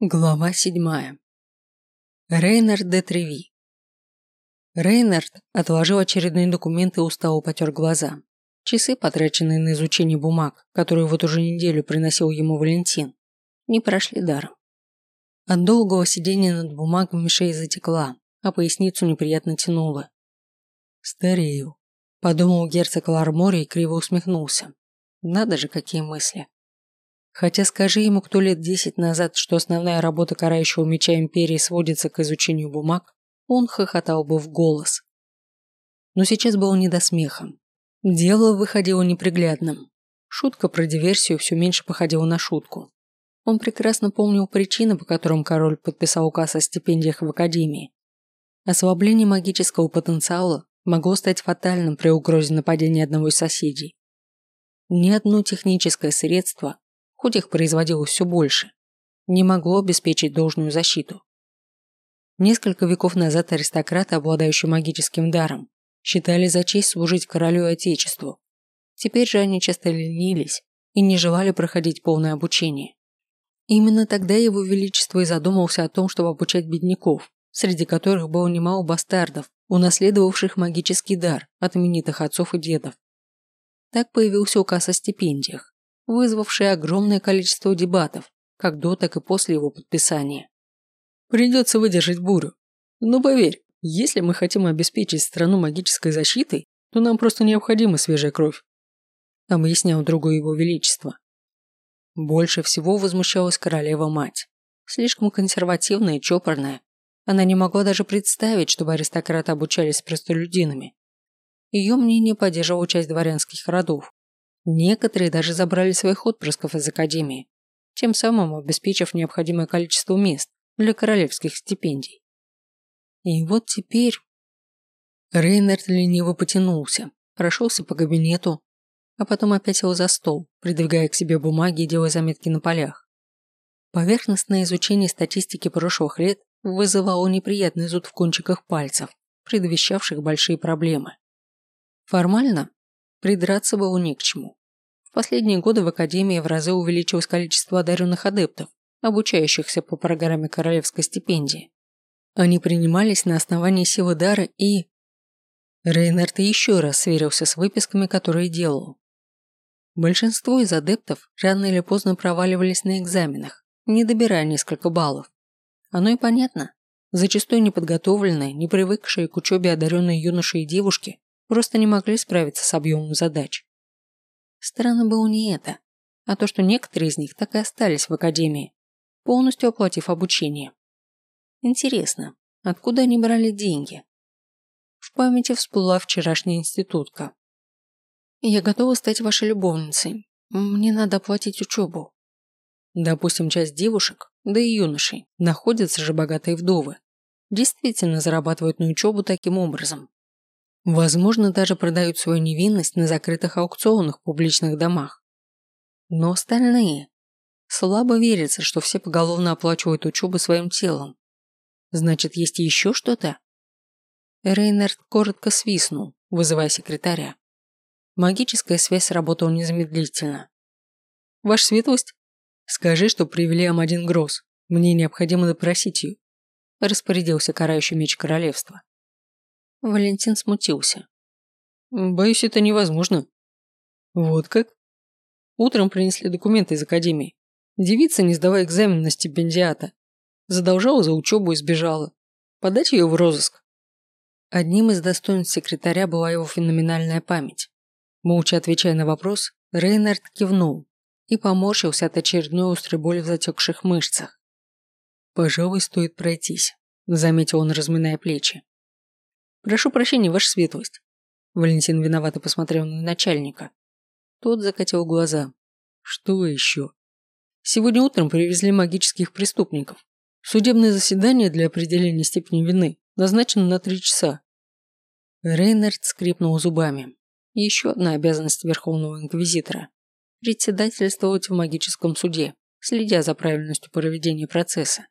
Глава седьмая. Рейнард де Треви. Рейнард отложил очередные документы и устало потер глаза. Часы, потраченные на изучение бумаг, которые вот уже неделю приносил ему Валентин, не прошли даром. От долгого сидения над бумагами шея затекла, а поясницу неприятно тянуло. «Старею», – подумал герцог Лармори и криво усмехнулся. «Надо же, какие мысли». Хотя скажи ему кто лет десять назад, что основная работа карающего меча Империи сводится к изучению бумаг, он хохотал бы в голос. Но сейчас было не до смеха. Дело выходило неприглядным. Шутка про диверсию все меньше походила на шутку. Он прекрасно помнил причины, по которым король подписал указ о стипендиях в Академии. Ослабление магического потенциала могло стать фатальным при угрозе нападения одного из соседей. Ни одно техническое средство хоть их производилось все больше, не могло обеспечить должную защиту. Несколько веков назад аристократы, обладающие магическим даром, считали за честь служить королю и отечеству. Теперь же они часто ленились и не желали проходить полное обучение. Именно тогда его величество и задумался о том, чтобы обучать бедняков, среди которых было немало бастардов, унаследовавших магический дар от именитых отцов и дедов. Так появился указ о стипендиях, вызвавший огромное количество дебатов, как до, так и после его подписания. Придется выдержать бурю. Но поверь, если мы хотим обеспечить страну магической защитой, то нам просто необходима свежая кровь. Объяснял другое его величество. Больше всего возмущалась королева-мать. Слишком консервативная и чопорная. Она не могла даже представить, чтобы аристократы обучались простолюдинами. Ее мнение поддерживала часть дворянских родов, Некоторые даже забрали своих отпрысков из академии, тем самым обеспечив необходимое количество мест для королевских стипендий. И вот теперь... Рейнард лениво потянулся, прошелся по кабинету, а потом опять сел за стол, придвигая к себе бумаги и делая заметки на полях. Поверхностное изучение статистики прошлых лет вызывало неприятный зуд в кончиках пальцев, предвещавших большие проблемы. Формально придраться было не к чему последние годы в Академии в разы увеличилось количество одаренных адептов, обучающихся по программе королевской стипендии. Они принимались на основании силы дара и... Рейнард еще раз сверился с выписками, которые делал. Большинство из адептов рано или поздно проваливались на экзаменах, не добирая несколько баллов. Оно и понятно. Зачастую неподготовленные, не привыкшие к учебе одаренные юноши и девушки просто не могли справиться с объемом задач. Странно было не это, а то, что некоторые из них так и остались в академии, полностью оплатив обучение. Интересно, откуда они брали деньги? В памяти всплыла вчерашняя институтка. «Я готова стать вашей любовницей. Мне надо оплатить учебу». Допустим, часть девушек, да и юношей, находятся же богатые вдовы. Действительно зарабатывают на учебу таким образом. Возможно, даже продают свою невинность на закрытых аукционах в публичных домах. Но остальные... Слабо верится, что все поголовно оплачивают учебу своим телом. Значит, есть еще что-то? Рейнард коротко свистнул, вызывая секретаря. Магическая связь сработала незамедлительно. «Ваша светлость, скажи, что привели Амадин Гросс. Мне необходимо допросить ее», распорядился карающий меч королевства. Валентин смутился. Боюсь, это невозможно. Вот как? Утром принесли документы из академии. Девица, не сдавая экзамен на стипендиата, задолжала за учебу и сбежала. Подать ее в розыск. Одним из достоинств секретаря была его феноменальная память. Молча отвечая на вопрос, Рейнард кивнул и поморщился от очередной острой боли в затекших мышцах. «Пожалуй, стоит пройтись», – заметил он, разминая плечи. «Прошу прощения, ваша светлость». Валентин виновато посмотрел на начальника. Тот закатил глаза. «Что еще?» «Сегодня утром привезли магических преступников. Судебное заседание для определения степени вины назначено на три часа». Рейнард скрипнул зубами. Еще одна обязанность Верховного Инквизитора – председательствовать в магическом суде, следя за правильностью проведения процесса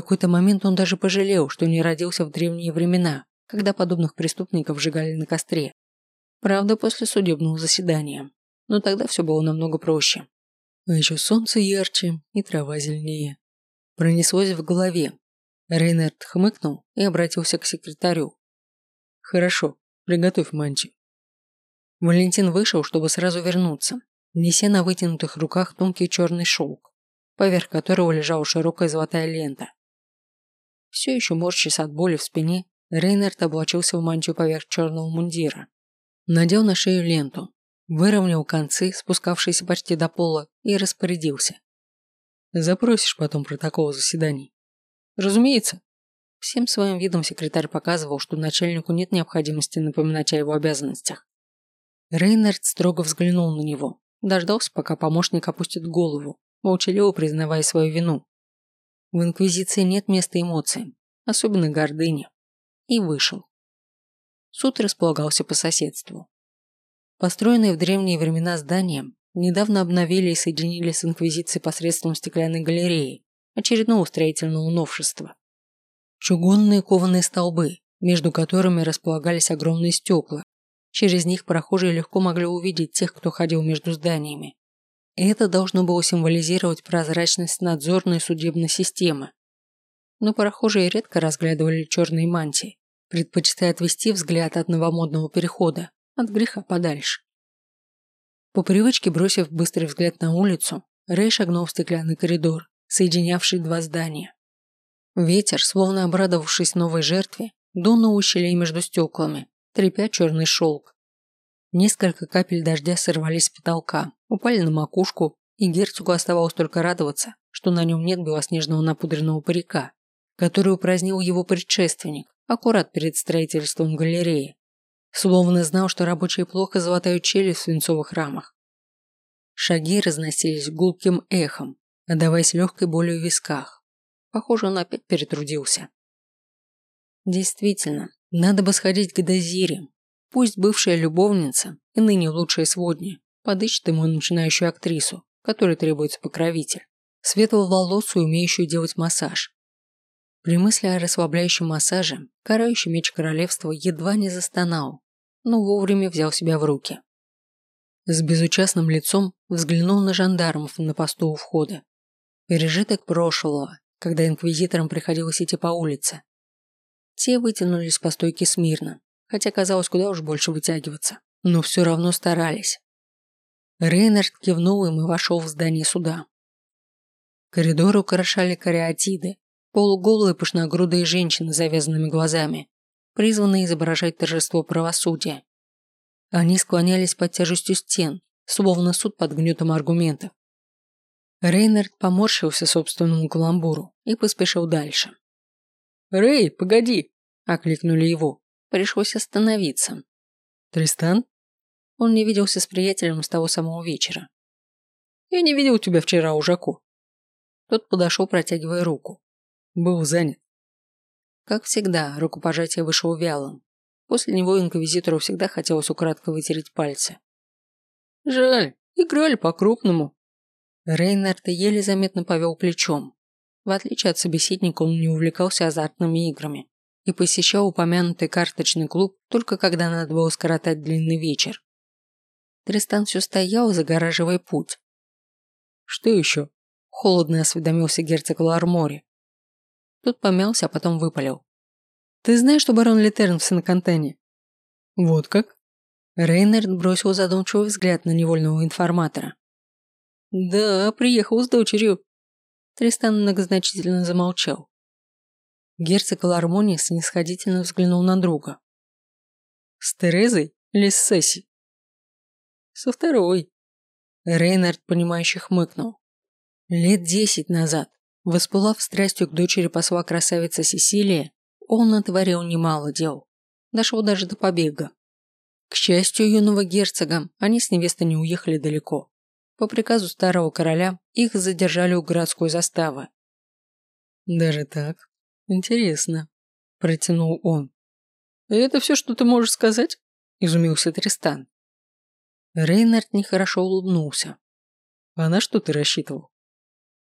какой-то момент он даже пожалел, что не родился в древние времена, когда подобных преступников сжигали на костре. Правда, после судебного заседания. Но тогда все было намного проще. А еще солнце ярче и трава зеленее. Пронеслось в голове. Рейнард хмыкнул и обратился к секретарю. «Хорошо, приготовь мантию». Валентин вышел, чтобы сразу вернуться, неся на вытянутых руках тонкий черный шелк, поверх которого лежала широкая золотая лента. Все еще морщась от боли в спине, Рейнард облачился в мантию поверх черного мундира. Надел на шею ленту, выровнял концы, спускавшиеся почти до пола, и распорядился. «Запросишь потом протокол заседаний?» «Разумеется». Всем своим видом секретарь показывал, что начальнику нет необходимости напоминать о его обязанностях. Рейнард строго взглянул на него, дождался, пока помощник опустит голову, молчаливо признавая свою вину. В Инквизиции нет места эмоциям, особенно гордыне, и вышел. Суд располагался по соседству. Построенные в древние времена здания недавно обновили и соединили с Инквизицией посредством стеклянной галереи, очередного строительного новшества. Чугунные кованые столбы, между которыми располагались огромные стекла. Через них прохожие легко могли увидеть тех, кто ходил между зданиями. И это должно было символизировать прозрачность надзорной судебной системы. Но прохожие редко разглядывали черные мантии, предпочитая отвести взгляд от новомодного перехода от греха подальше. По привычке, бросив быстрый взгляд на улицу, Рэй шагнул в стеклянный коридор, соединявший два здания. Ветер, словно обрадовавшись новой жертве, дул на ущелье между стеклами, трепя черный шелк. Несколько капель дождя сорвались с потолка, упали на макушку, и герцогу оставалось только радоваться, что на нем нет белоснежного напудренного парика, который упразднил его предшественник, аккурат перед строительством галереи. Словно знал, что рабочие плохо золотают челюсть в свинцовых рамах. Шаги разносились гулким эхом, отдаваясь легкой болью в висках. Похоже, он опять перетрудился. Действительно, надо бы сходить к Дозире. Пусть бывшая любовница и ныне лучшая сводня подыщет ему начинающую актрису, которой требуется покровитель, светловолосую, умеющую делать массаж. При мысли о расслабляющем массаже, карающий меч королевства едва не застонал, но вовремя взял себя в руки. С безучастным лицом взглянул на жандармов на посту у входа. Пережиток прошлого, когда инквизиторам приходилось идти по улице. Те вытянулись по стойке смирно, хотя казалось куда уж больше вытягиваться, но все равно старались. Рейнард кивнул им и вошел в здание суда. Коридоры украшали кариатиды, полуголые пышногрудые женщины с завязанными глазами, призванные изображать торжество правосудия. Они склонялись под тяжестью стен, словно суд под гнетом аргументов. Рейнард поморщился собственному каламбуру и поспешил дальше. «Рэй, погоди!» – окликнули его. Пришлось остановиться. «Тристан?» Он не виделся с приятелем с того самого вечера. «Я не видел тебя вчера у Жаку». Тот подошел, протягивая руку. Был занят. Как всегда, рукопожатие вышло вялым. После него инквизитору всегда хотелось украдко вытереть пальцы. «Жаль, играли по-крупному». Рейнард еле заметно повел плечом. В отличие от собеседника, он не увлекался азартными играми и посещал упомянутый карточный клуб только когда надо было скоротать длинный вечер. Тристан все стоял, загораживая путь. «Что еще?» – холодно осведомился герцог Лармори. Тот помялся, а потом выпалил. «Ты знаешь, что барон Литерн в Сен-Кантене?» «Вот как?» Рейнард бросил задумчивый взгляд на невольного информатора. «Да, приехал с дочерью». Тристан многозначительно замолчал. Герцог Лармони снисходительно взглянул на друга. «С Терезой или с Сесси?» «Со второй». Рейнард, понимающе хмыкнул. Лет десять назад Воспылав страстью к дочери посла красавица Сесилия, он натворил немало дел. Дошел даже до побега. К счастью юного герцога, они с невестой не уехали далеко. По приказу старого короля их задержали у городской заставы. «Даже так? Интересно», – протянул он. «Это все, что ты можешь сказать?» – изумился Тристан. Рейнард нехорошо улыбнулся. «А на что ты рассчитывал?»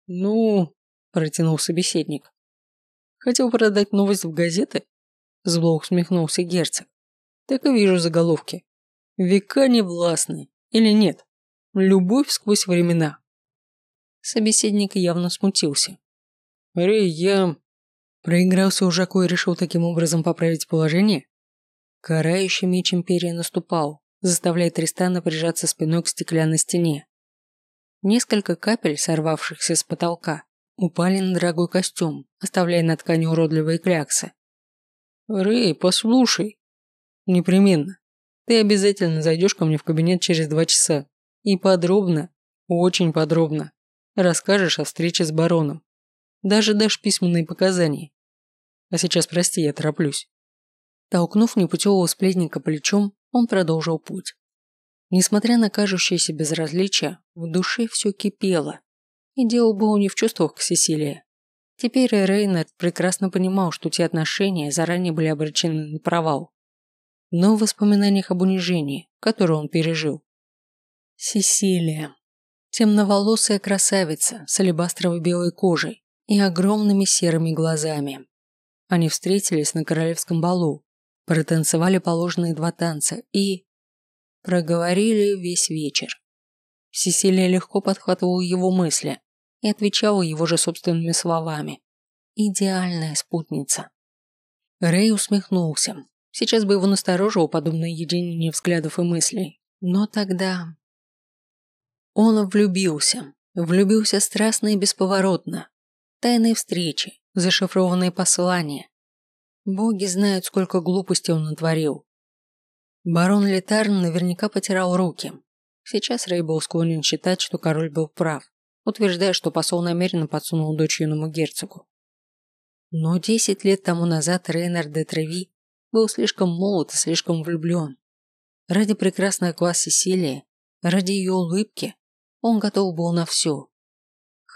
«Ну, – протянул собеседник. «Хотел продать новость в газеты?» – зло усмехнулся герцог. «Так и вижу заголовки. Века не властны. Или нет? Любовь сквозь времена». Собеседник явно смутился. Рэй, я...» Проигрался у Жако и решил таким образом поправить положение? Карающий меч Империи наступал, заставляя Тристана прижаться спиной к стеклянной стене. Несколько капель, сорвавшихся с потолка, упали на дорогой костюм, оставляя на ткани уродливые кляксы. «Рэй, послушай!» «Непременно. Ты обязательно зайдешь ко мне в кабинет через два часа. И подробно, очень подробно, расскажешь о встрече с бароном. Даже дашь письменные показания. А сейчас прости, я тороплюсь». Толкнув непутевого сплетника плечом, он продолжил путь. Несмотря на кажущееся безразличие, в душе все кипело. И дело было не в чувствах к Сесилии. Теперь Рейнард прекрасно понимал, что те отношения заранее были обречены на провал. Но в воспоминаниях об унижении, которое он пережил. Сесилия. Темноволосая красавица с алебастровой белой кожей и огромными серыми глазами. Они встретились на королевском балу, протанцевали положенные два танца и... проговорили весь вечер. Сесилия легко подхватывала его мысли и отвечала его же собственными словами. Идеальная спутница. Рэй усмехнулся. Сейчас бы его насторожило подобное единение взглядов и мыслей. Но тогда... Он влюбился. Влюбился страстно и бесповоротно. Тайные встречи, зашифрованные послания, Боги знают, сколько глупостей он натворил. Барон Летарн наверняка потирал руки. Сейчас Рэй был склонен считать, что король был прав, утверждая, что посол намеренно подсунул дочь юному герцогу. Но десять лет тому назад Рейнар де Треви был слишком молод и слишком влюблен. Ради прекрасной глаз Сесилии, ради ее улыбки, он готов был на все.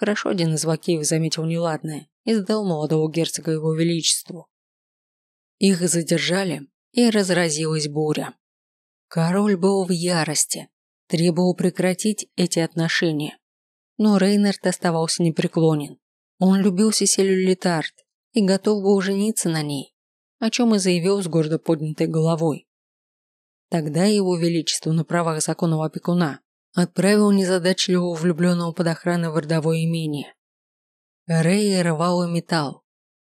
Хорошо один из лакеев заметил неладное и сдал молодого герцога его величеству. Их задержали, и разразилась буря. Король был в ярости, требовал прекратить эти отношения. Но Рейнард оставался непреклонен. Он любил Сесилию Летард и готов был жениться на ней, о чем и заявил с гордо поднятой головой. Тогда его величество на правах законного опекуна отправил незадачливого влюбленного под охраной в родовое имение. Рэй рвал и металл,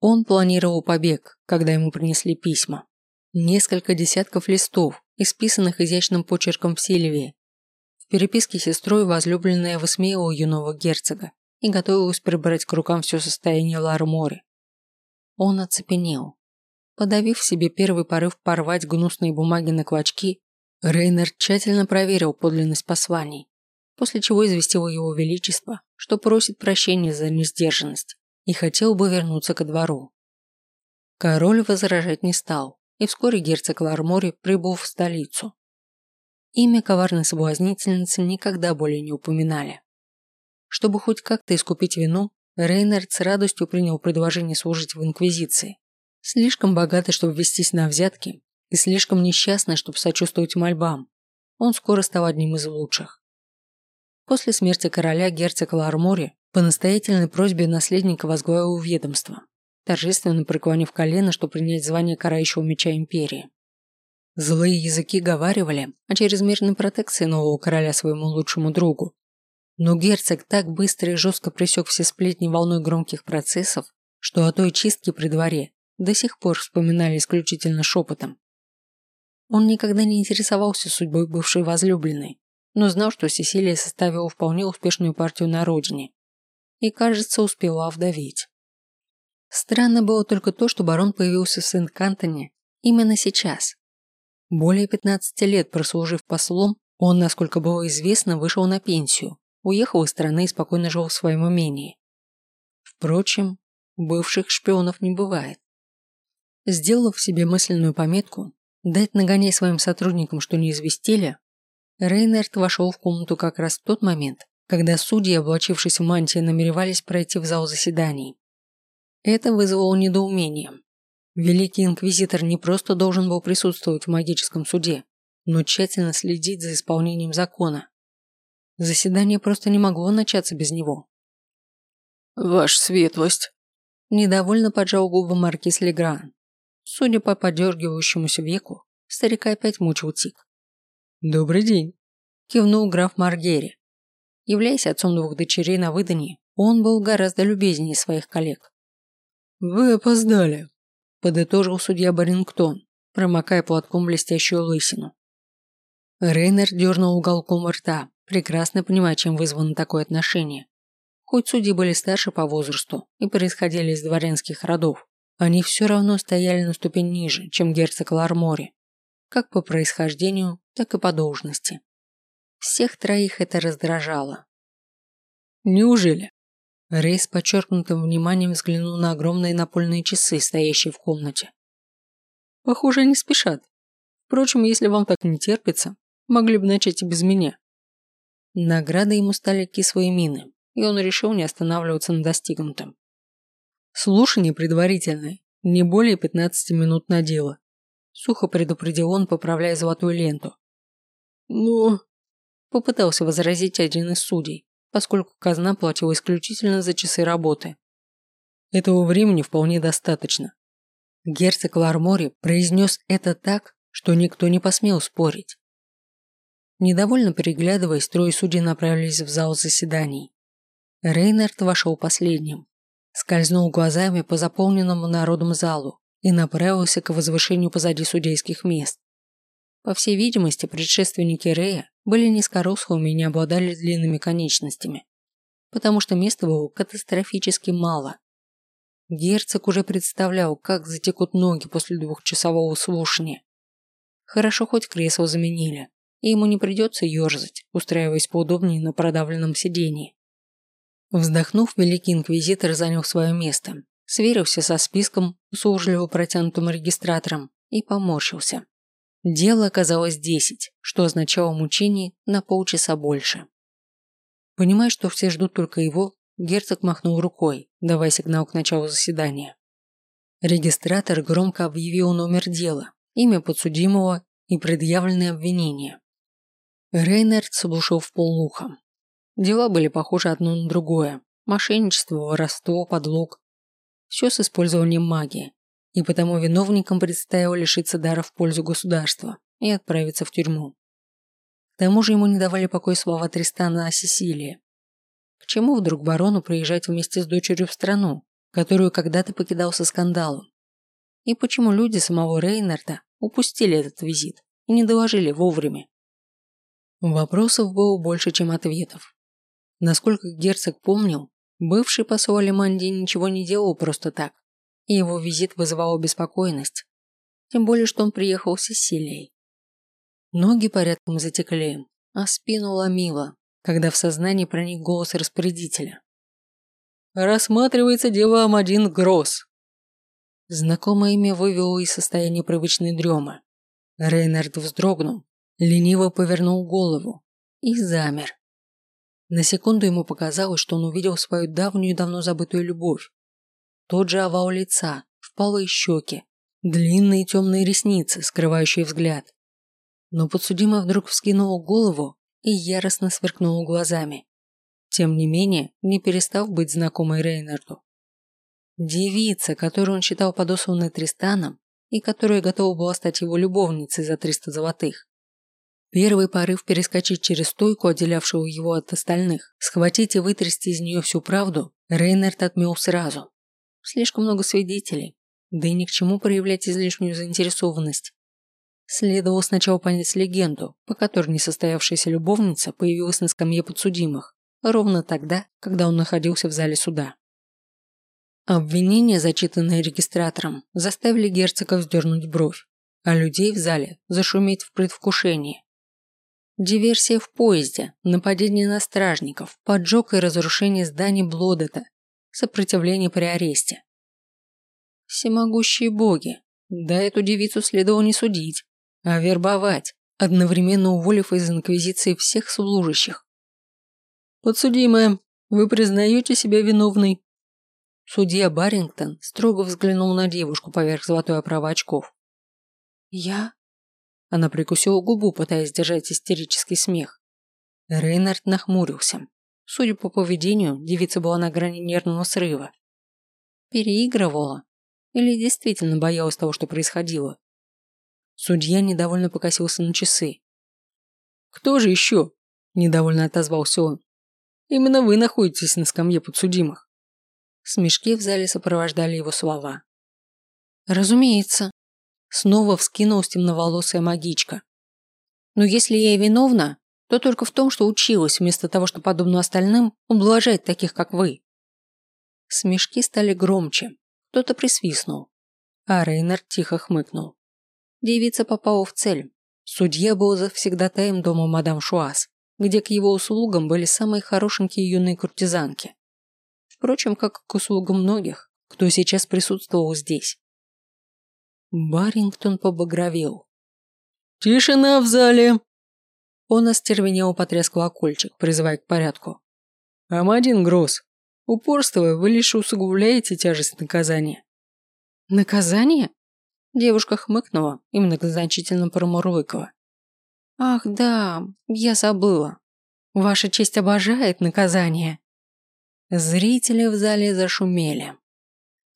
он планировал побег, когда ему принесли письма. Несколько десятков листов, исписанных изящным почерком в Сильвии. В переписке с сестрой возлюбленная высмеивала юного герцога и готовилась прибрать к рукам все состояние Лармори. Он оцепенел. Подавив себе первый порыв порвать гнусные бумаги на клочки, Рейнер тщательно проверил подлинность посланий, после чего известил его величество, что просит прощения за несдержанность и хотел бы вернуться ко двору. Король возражать не стал, и вскоре герцог Лармори прибыл в столицу. Имя коварной соблазнительницы никогда более не упоминали. Чтобы хоть как-то искупить вину, Рейнард с радостью принял предложение служить в Инквизиции. Слишком богатый, чтобы вестись на взятки, и слишком несчастный, чтобы сочувствовать мольбам. Он скоро стал одним из лучших. После смерти короля герцог Лармори по настоятельной просьбе наследника возглавил ведомство, торжественно преклонив колено, чтобы принять звание карающего меча империи. Злые языки говаривали о чрезмерной протекции нового короля своему лучшему другу. Но герцог так быстро и жестко пресек все сплетни волной громких процессов, что о той чистке при дворе до сих пор вспоминали исключительно шепотом. Он никогда не интересовался судьбой бывшей возлюбленной, но знал, что Сесилия составила вполне успешную партию на родине и, кажется, успела овдоветь. Странно было только то, что барон появился в Сент-Кантоне именно сейчас. Более 15 лет прослужив послом, он, насколько было известно, вышел на пенсию, уехал из страны и спокойно жил в своем имении. Впрочем, бывших шпионов не бывает. Сделав себе мысленную пометку дать нагоняй своим сотрудникам, что не известили, Рейнард вошел в комнату как раз в тот момент, когда судьи, облачившись в мантии, намеревались пройти в зал заседаний. Это вызвало недоумение. Великий инквизитор не просто должен был присутствовать в магическом суде, но тщательно следить за исполнением закона. Заседание просто не могло начаться без него. «Ваша светлость!» Недовольно поджал губы маркиз Легран. Судя по подергивающемуся веку, старика опять мучил тик. «Добрый день!» – кивнул граф Маргери, Являясь отцом двух дочерей на выдании, он был гораздо любезнее своих коллег. «Вы опоздали», – подытожил судья Барингтон, промокая платком блестящую лысину. Рейнер дернул уголком рта, прекрасно понимая, чем вызвано такое отношение. Хоть судьи были старше по возрасту и происходили из дворянских родов, они все равно стояли на ступень ниже, чем герцог Лармори, как по происхождению, так и по должности. Всех троих это раздражало. «Неужели?» Рей с подчеркнутым вниманием взглянул на огромные напольные часы, стоящие в комнате. «Похоже, они спешат. Впрочем, если вам так не терпится, могли бы начать и без меня». Награды ему стали кислые мины, и он решил не останавливаться на достигнутом. Слушание предварительное, не более 15 минут на дело. Сухо предупредил он, поправляя золотую ленту. «Ну...» – попытался возразить один из судей, поскольку казна платила исключительно за часы работы. Этого времени вполне достаточно. Герцог Лармори произнес это так, что никто не посмел спорить. Недовольно переглядываясь, трое судей направились в зал заседаний. Рейнард вошел последним, скользнул глазами по заполненному народом залу и направился к возвышению позади судейских мест. По всей видимости, предшественники Рея были низкорослыми и не обладали длинными конечностями, потому что места было катастрофически мало. Герцог уже представлял, как затекут ноги после двухчасового слушания. Хорошо хоть кресло заменили, и ему не придется ерзать, устраиваясь поудобнее на продавленном сидении. Вздохнув, великий инквизитор занял свое место, сверился со списком, услужливо протянутым регистратором, и поморщился. Дело оказалось десять, что означало мучение на полчаса больше. Понимая, что все ждут только его, герцог махнул рукой, давая сигнал к началу заседания. Регистратор громко объявил номер дела, имя подсудимого и предъявленные обвинения. Рейнард слушал в полуха. Дела были похожи одно на другое. Мошенничество, воровство, подлог. Все с использованием магии. И потому виновникам предстояло лишиться дара в пользу государства и отправиться в тюрьму. К тому же ему не давали покоя слова Тристана о Сесилии. К чему вдруг барону приезжать вместе с дочерью в страну, которую когда-то покидал со скандалом? И почему люди самого Рейнарда упустили этот визит и не доложили вовремя? Вопросов было больше, чем ответов. Насколько герцог помнил, бывший посол Алиманди ничего не делал просто так, и его визит вызывал беспокойность, тем более, что он приехал с Сесилией. Ноги порядком затекли, а спину ломило, когда в сознание проник голос распорядителя. «Рассматривается дело Амадин Гросс». Знакомое имя вывело из состояния привычной дремы. Рейнард вздрогнул, лениво повернул голову и замер. На секунду ему показалось, что он увидел свою давнюю давно забытую любовь. Тот же овал лица, впалые щеки, длинные темные ресницы, скрывающие взгляд. Но подсудимый вдруг вскинул голову и яростно сверкнул глазами. Тем не менее, не перестав быть знакомой Рейнарду. Девица, которую он считал подосланной Тристаном и которая готова была стать его любовницей за 300 золотых, Первый порыв перескочить через стойку, отделявшую его от остальных, схватить и вытрясти из нее всю правду, Рейнард отмел сразу. Слишком много свидетелей, да и ни к чему проявлять излишнюю заинтересованность. Следовало сначала понять легенду, по которой несостоявшаяся любовница появилась на скамье подсудимых, ровно тогда, когда он находился в зале суда. Обвинения, зачитанные регистратором, заставили герцога вздернуть бровь, а людей в зале зашуметь в предвкушении. Диверсия в поезде, нападение на стражников, поджог и разрушение зданий Блодета, сопротивление при аресте. Всемогущие боги, да эту девицу следовало не судить, а вербовать, одновременно уволив из Инквизиции всех служащих. «Подсудимая, вы признаете себя виновной?» Судья Барингтон строго взглянул на девушку поверх золотой оправы очков. «Я?» Она прикусила губу, пытаясь сдержать истерический смех. Рейнард нахмурился. Судя по поведению, девица была на грани нервного срыва. Переигрывала? Или действительно боялась того, что происходило? Судья недовольно покосился на часы. «Кто же еще?» – недовольно отозвался он. «Именно вы находитесь на скамье подсудимых». Смешки в зале сопровождали его слова. «Разумеется», – снова вскинулась темноволосая магичка. «Но если я и виновна, то только в том, что училась, вместо того, что, подобно остальным, ублажать таких, как вы». Смешки стали громче, кто-то присвистнул, а Рейнер тихо хмыкнул. Девица попала в цель. Судья был завсегдатаем дома мадам Шуас, где к его услугам были самые хорошенькие юные куртизанки. Впрочем, как к услугам многих, кто сейчас присутствовал здесь. Барингтон побагровел. «Тишина в зале!» Он остервенело потряс колокольчик, призывая к порядку. «Амадин Гросс, упорствуя, вы лишь усугубляете тяжесть наказания». «Наказание?» Девушка хмыкнула и многозначительно промурлыкала. «Ах да, я забыла. Ваша честь обожает наказание». Зрители в зале зашумели.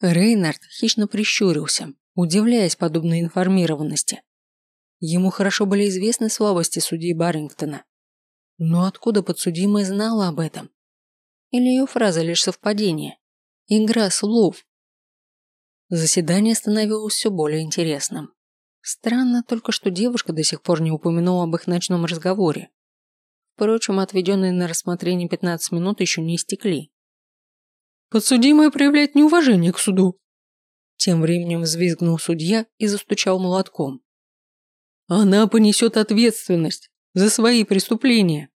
Рейнард хищно прищурился, удивляясь подобной информированности. Ему хорошо были известны слабости судьи Баррингтона. Но откуда подсудимая знала об этом? Или ее фраза лишь совпадение? Игра слов. Заседание становилось все более интересным. Странно только, что девушка до сих пор не упомянула об их ночном разговоре. Впрочем, отведенные на рассмотрение 15 минут еще не истекли. «Подсудимая проявляет неуважение к суду», тем временем взвизгнул судья и застучал молотком. Она понесет ответственность за свои преступления.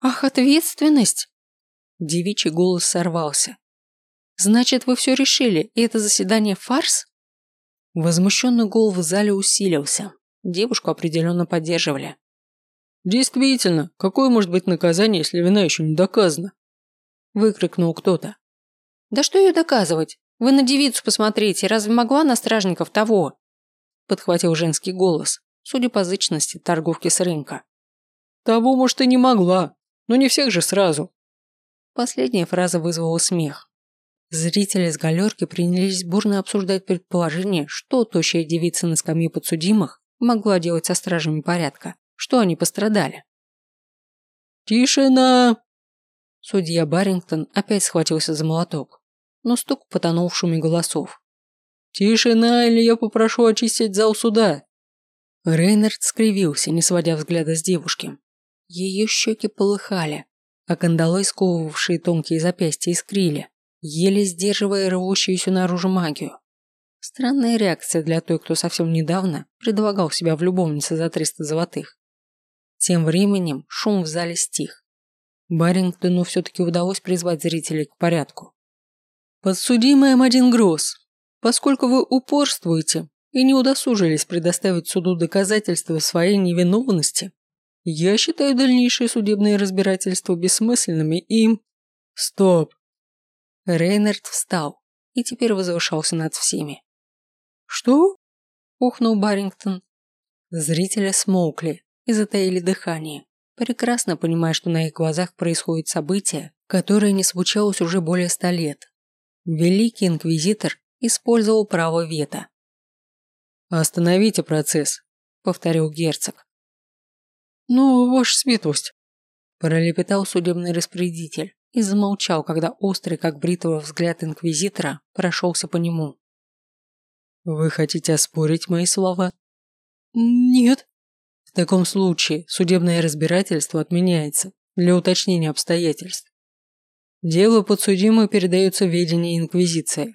Ах, ответственность? Девичий голос сорвался. Значит, вы все решили, и это заседание фарс? Возмущенный гол в зале усилился. Девушку определенно поддерживали. Действительно, какое может быть наказание, если вина еще не доказана? Выкрикнул кто-то. Да что ее доказывать? Вы на девицу посмотрите, разве могла на стражников того? Подхватил женский голос судя по зычности торговки с рынка. Того, может, и не могла, но не всех же сразу. Последняя фраза вызвала смех. Зрители с галерки принялись бурно обсуждать предположение, что тощая девица на скамье подсудимых могла делать со стражами порядка, что они пострадали. «Тишина!» Судья Баррингтон опять схватился за молоток, но стук потонул в шуме голосов. «Тишина, или я попрошу очистить зал суда!» Рейнард скривился, не сводя взгляда с девушки. Ее щеки полыхали, а кандалы, сковывавшие тонкие запястья, искрили, еле сдерживая рвущуюся наружу магию. Странная реакция для той, кто совсем недавно предлагал себя в любовнице за 300 золотых. Тем временем шум в зале стих. Барингтону все-таки удалось призвать зрителей к порядку. «Подсудимая Мадин Гросс, поскольку вы упорствуете, и не удосужились предоставить суду доказательства своей невиновности, я считаю дальнейшее судебное разбирательство бессмысленными и... Стоп. Рейнард встал и теперь возвышался над всеми. Что? Ухнул Барингтон. Зрители смолкли и затаили дыхание, прекрасно понимая, что на их глазах происходит событие, которое не случалось уже более ста лет. Великий инквизитор использовал право вето. «Остановите процесс», – повторил герцог. «Ну, ваша светлость», – пролепетал судебный распорядитель и замолчал, когда острый, как бритого взгляд инквизитора прошелся по нему. «Вы хотите оспорить мои слова?» «Нет». «В таком случае судебное разбирательство отменяется для уточнения обстоятельств. Дело подсудимого передается ведение Инквизиции.